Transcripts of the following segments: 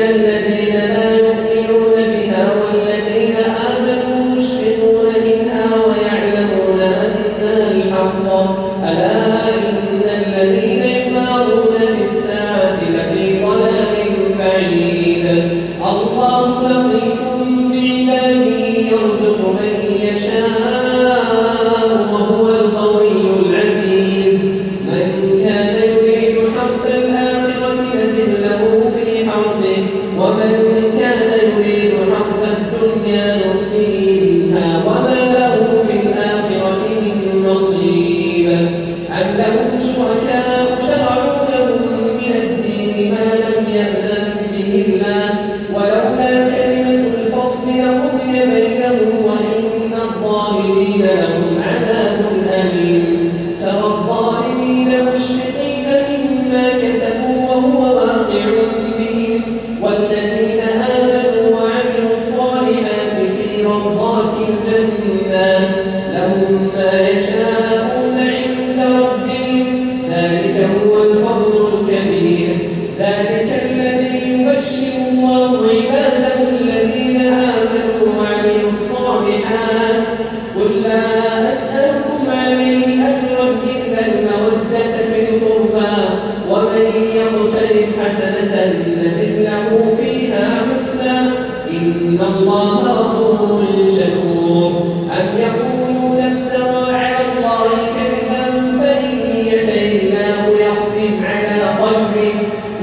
والذين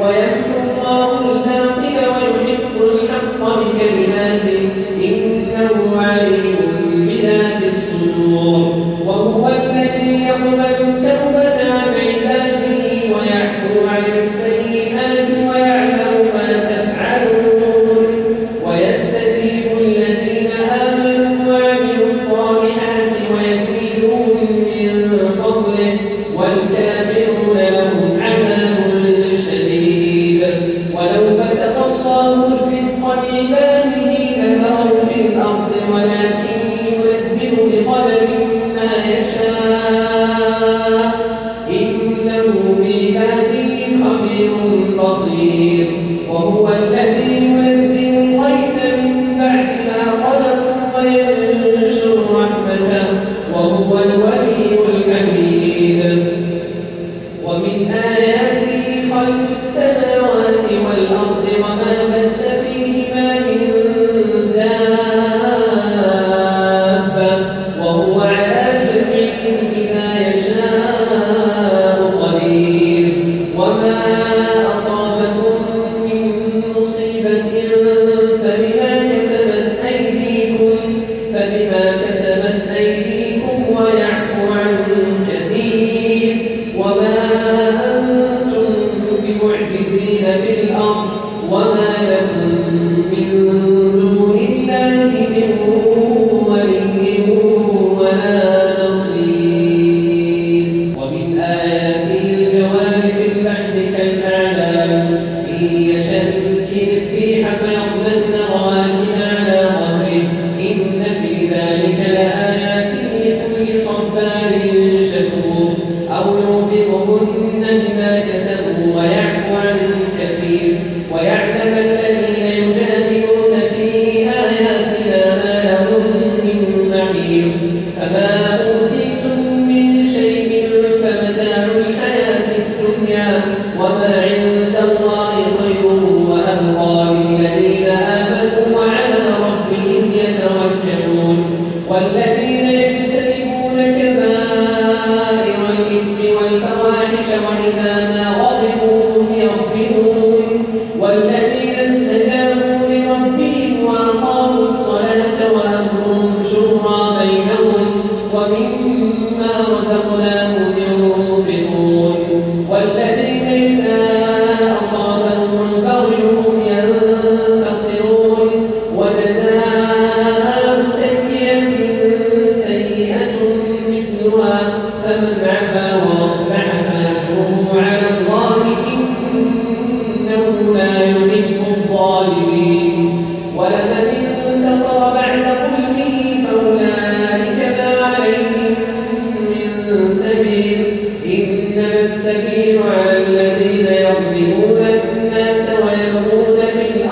Yeah. como عائشة وإذا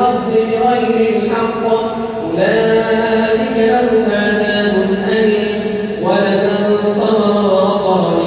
الأرض بغير الحق أولئك لهم عذاب أليم. ولمن صبر وغفر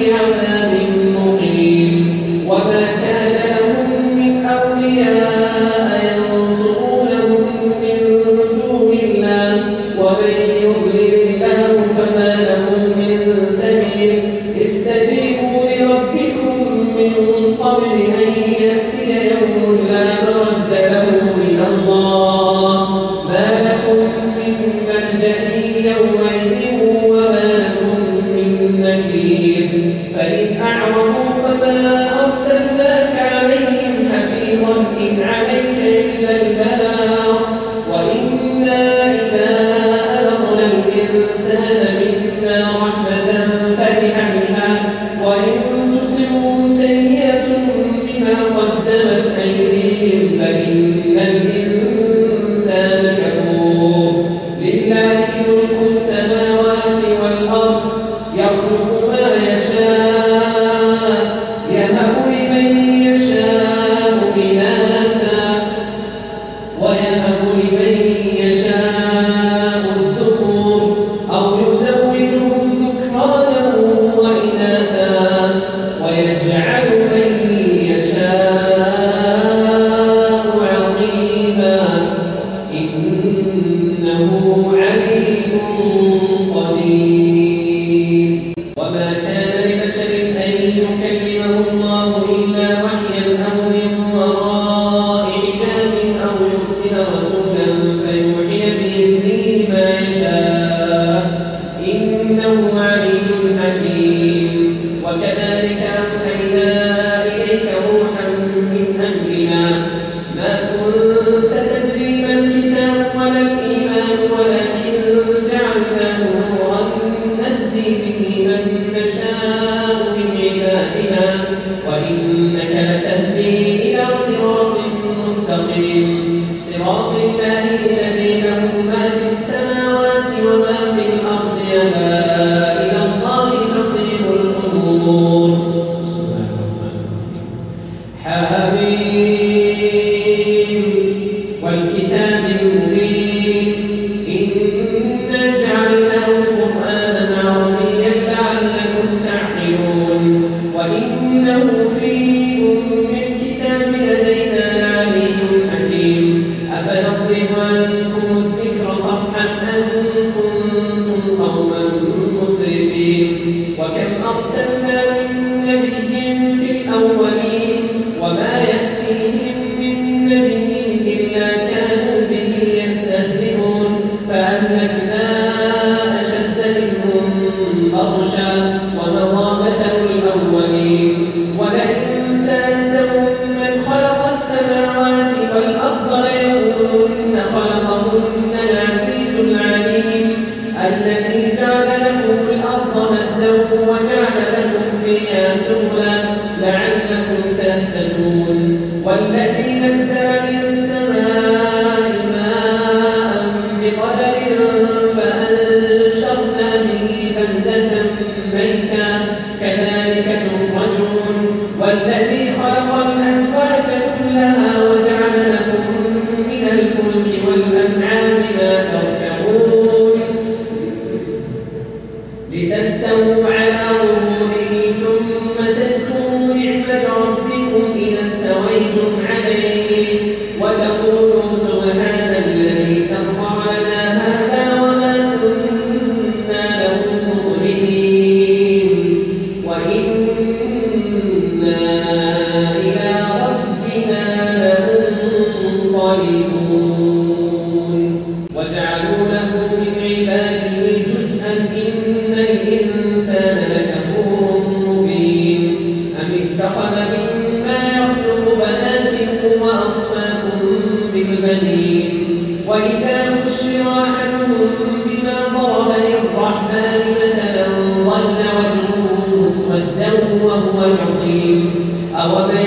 Yeah. والذي আমাদের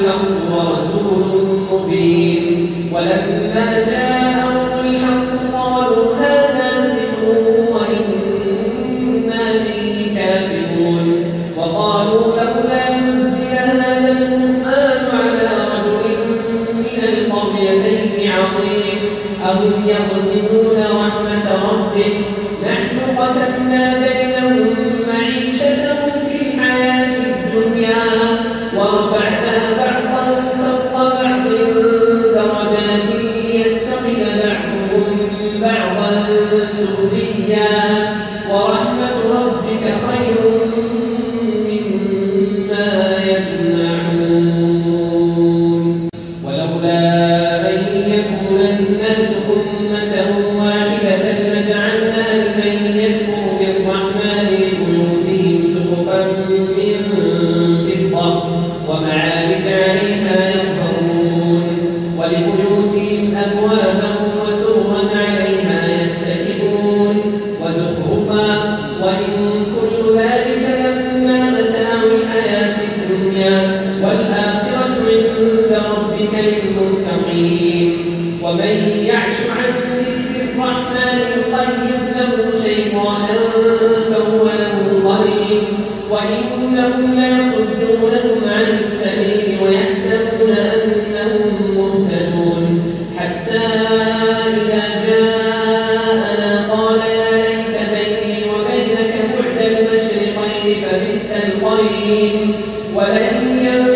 جاءنا قال يا ليت بيني وبينك بعد فبئس القرين ولن ينفعكم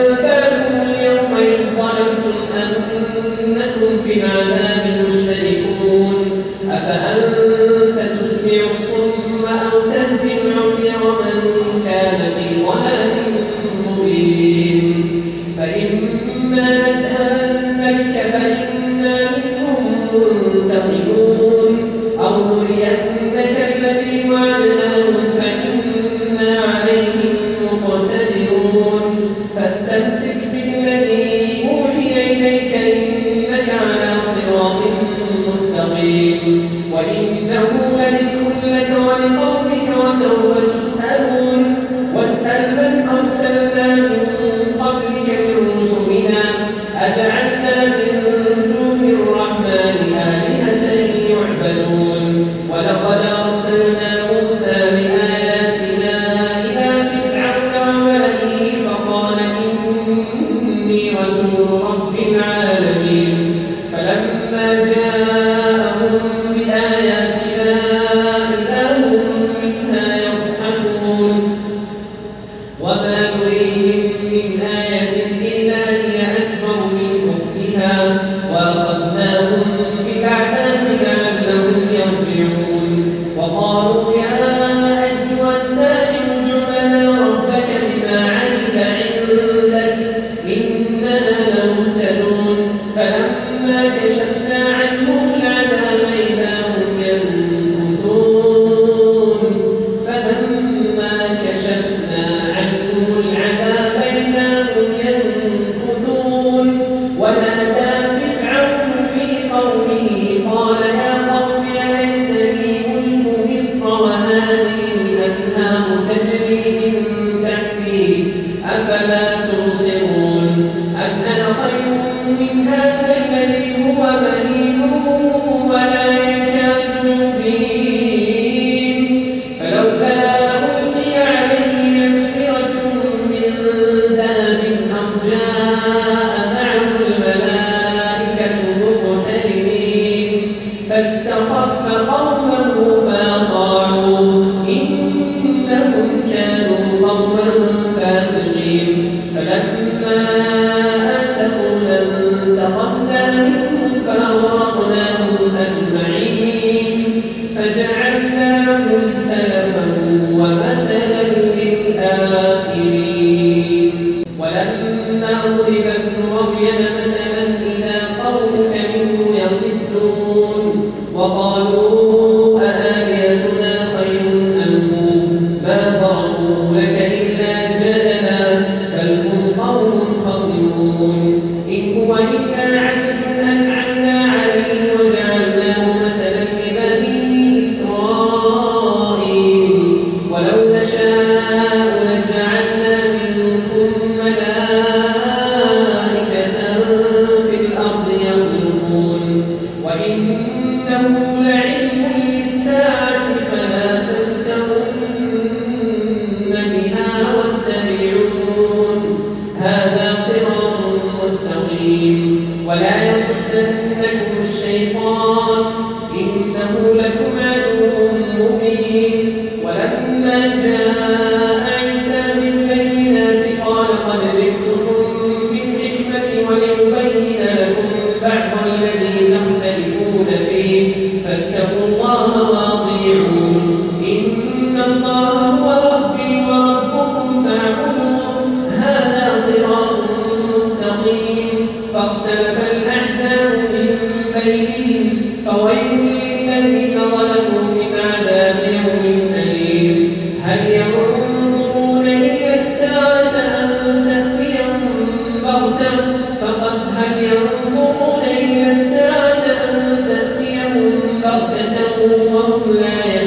الساعة أن تأتيهم بغتة وهم لا يشعرون.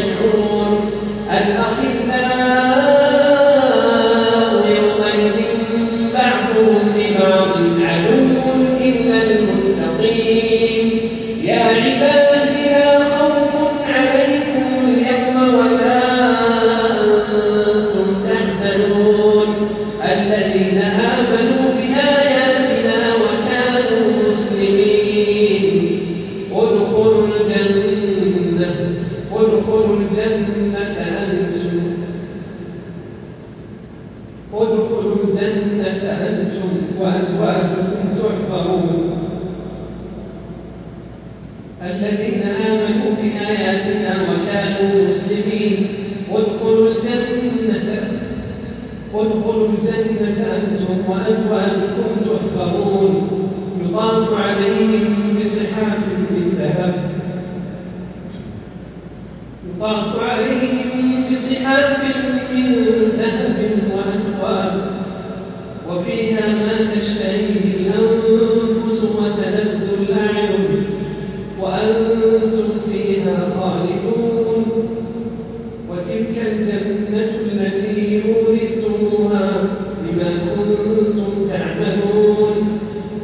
ادخلوا الجنة أنتم وأزواجكم تحبرون. الذين آمنوا بآياتنا وكانوا مسلمين ادخلوا الجنة. ادخلوا الجنة أنتم وأزواجكم تحبرون. يطاف عليهم بصحاف من ذهب يطاف عليهم بصحاف من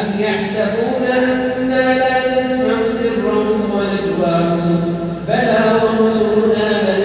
أم يحسبون أنا لا نسمع سرهم ونجواهم بلى ورسلنا لا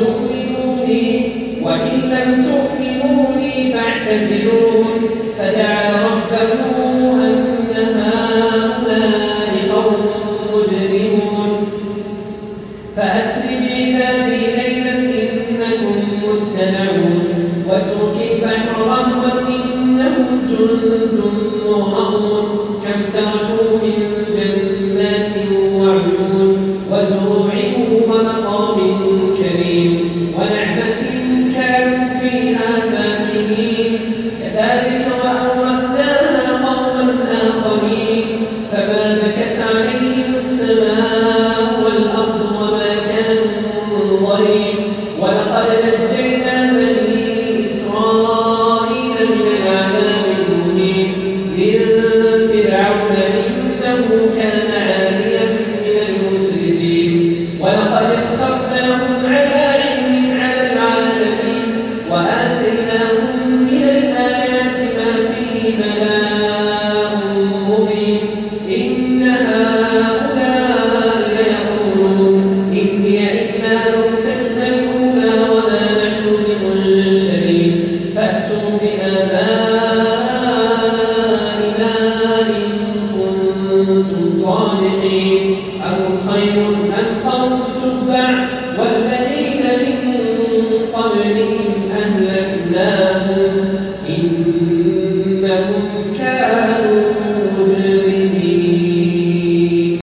تؤمنوا لي وإن لم تؤمنوا فاعتزلون. فدعا ربه أن هذا